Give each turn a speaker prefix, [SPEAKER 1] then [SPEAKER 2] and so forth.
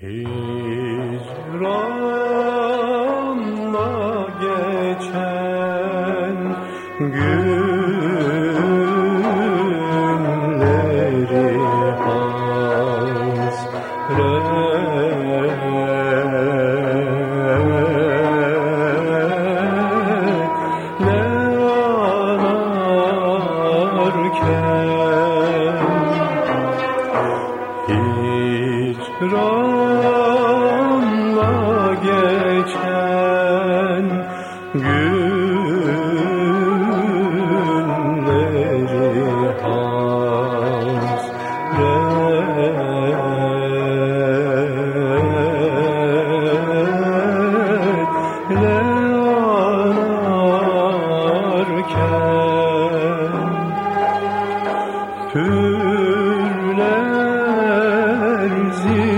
[SPEAKER 1] Hicranla geçen günleri hasretle anarken Hicranla geçen günleri hasretle anarken Türler zişi